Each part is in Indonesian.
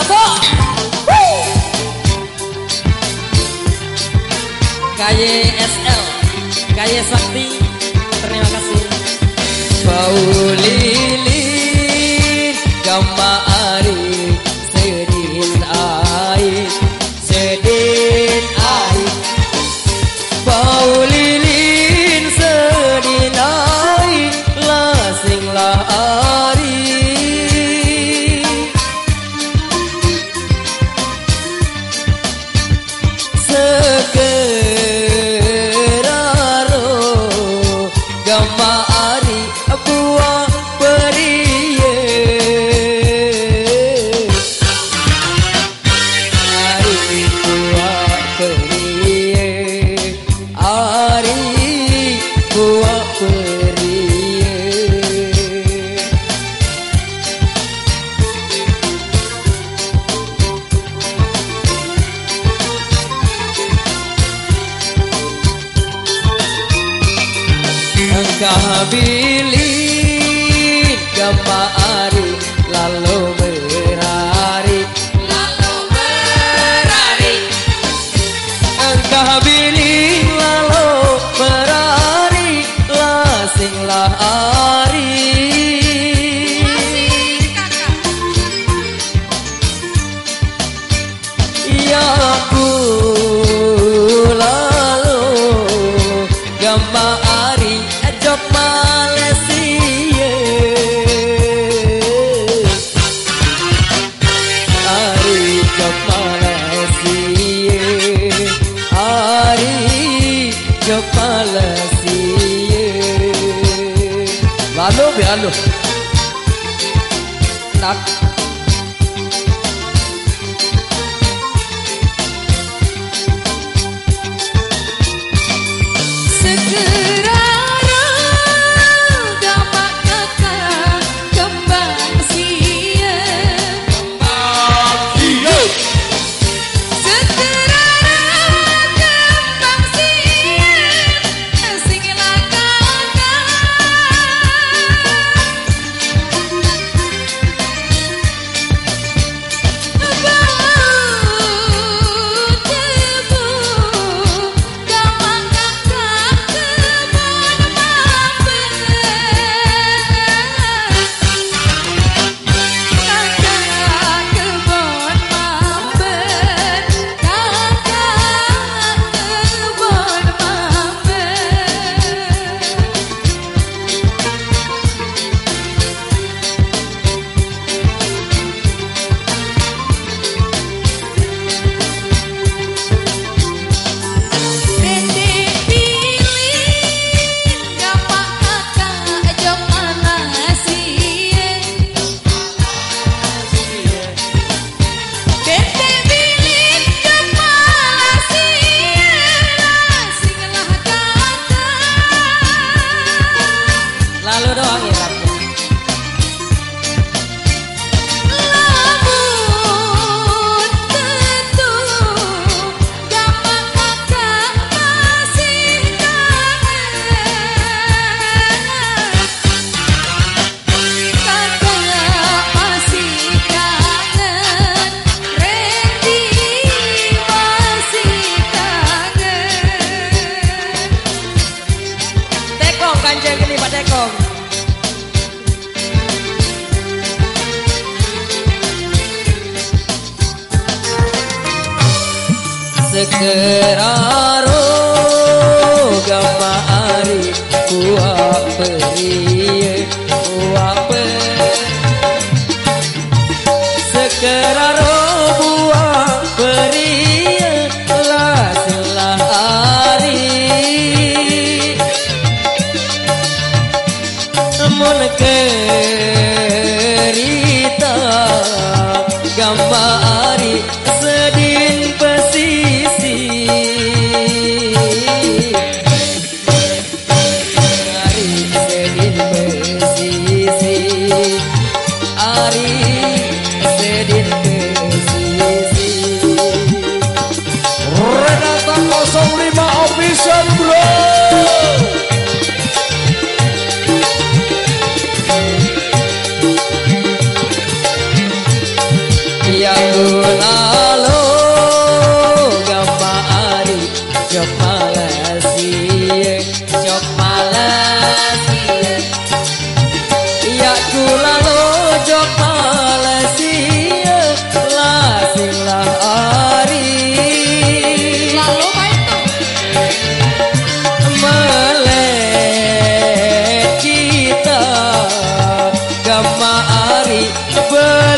Broto KYSL KY Sakti. Terima kasih. Bau not But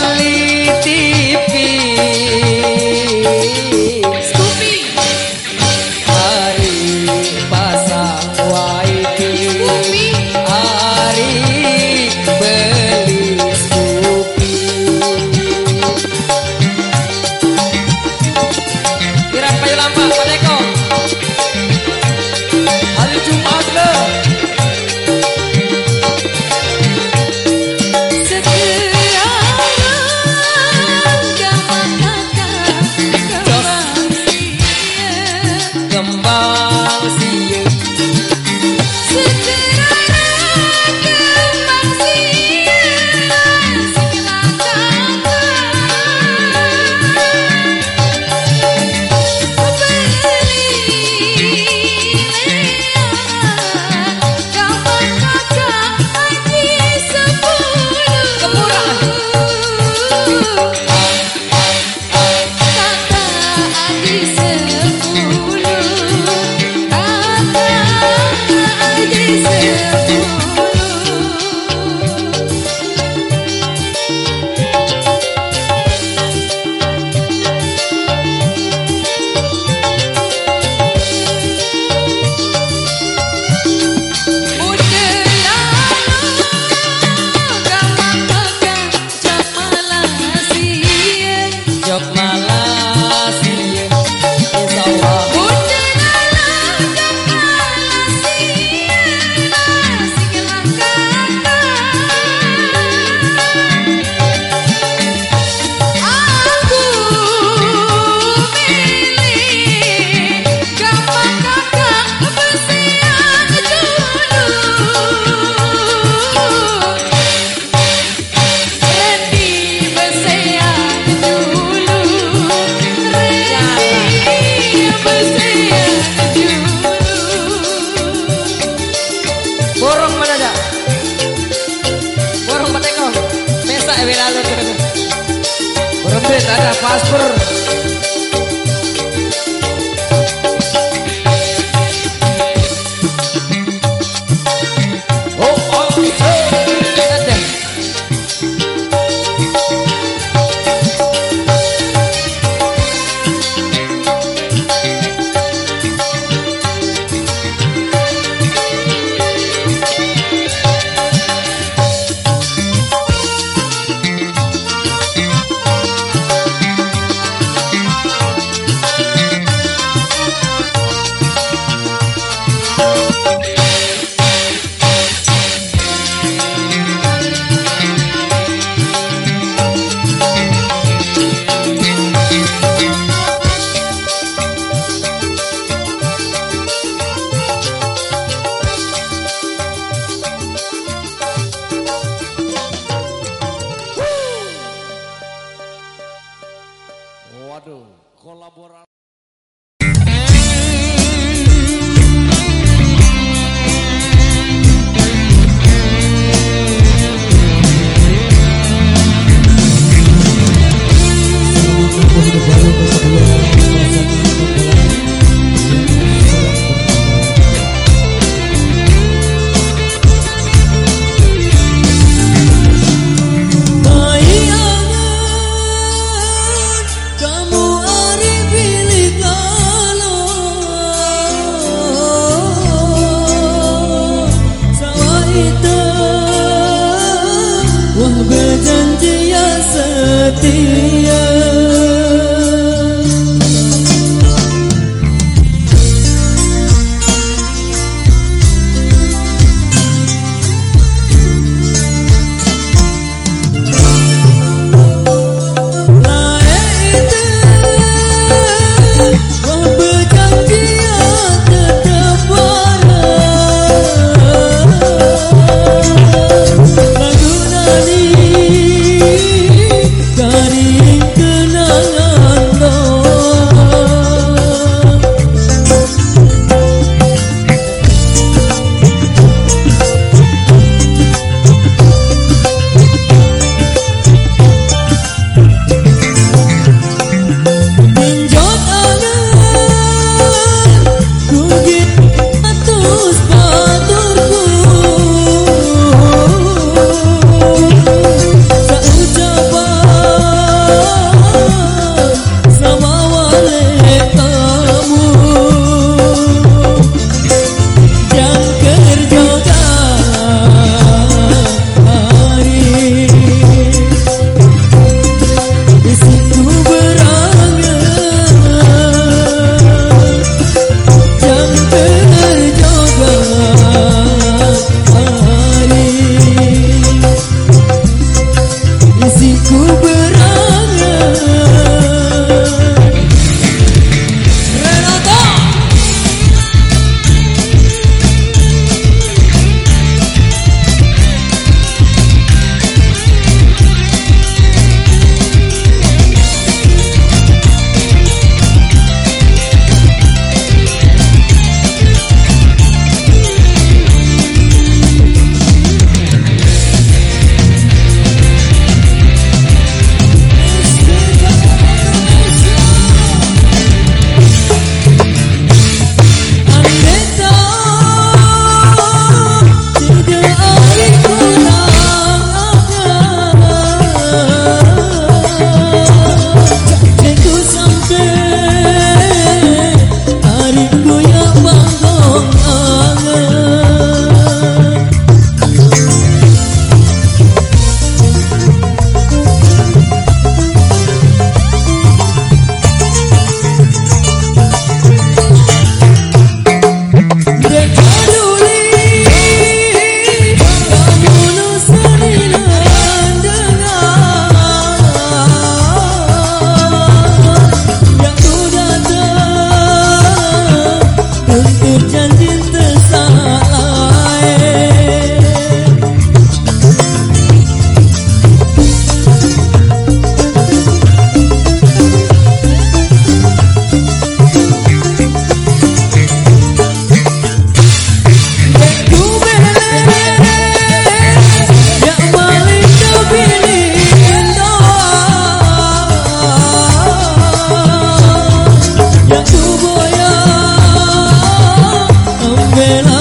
que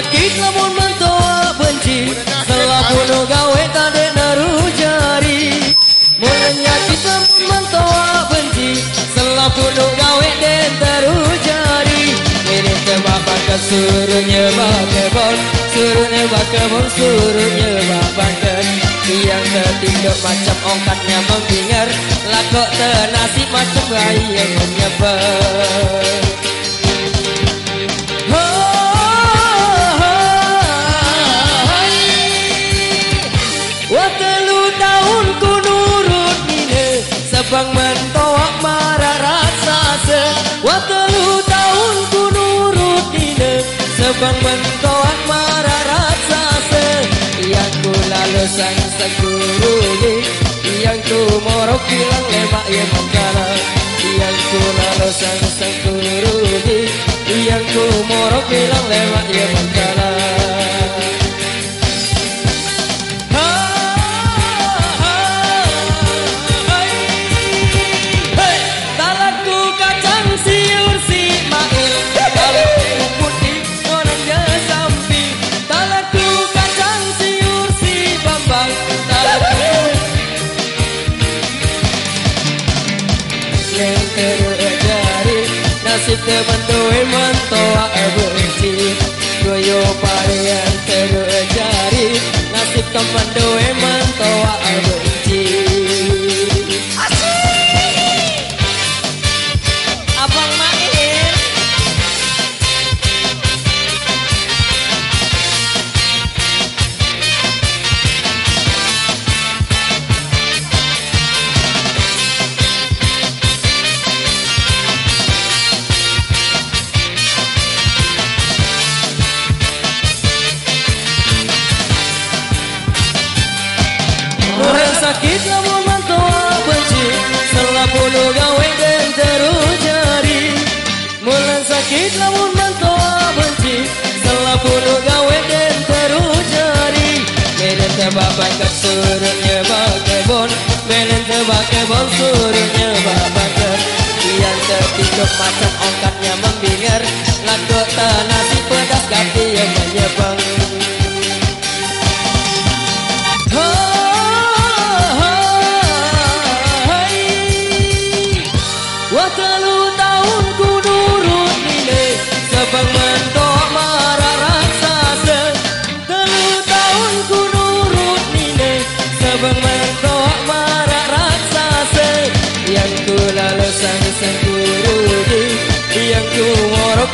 Nyakit lamun mentoa benci. Setelah bunuh gawe tade naru jari. Nyakit lamun mentoa benci. Setelah bunuh gawe den taru jari. Ini tebakan ke suruh nyebak kebon Suruh nyebak kebon suruh nyebak Yang tertinduk macam ongkatnya membingar Lakok tenasib macam bayi yang menyebar Sebang mentoak marah rasa se Watelu tahun ku nurut nine Sebang mentoak marah rasa se Yang ku lalu sang seguru Yang ku morok bilang lemak ya mengkala Yang ku lalu sang seguru Yang ku morok bilang lemak ya mengkala benci Goyo pari yang jari Nasib teman doi mentawa abu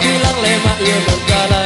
bilang lemak ya mengkalang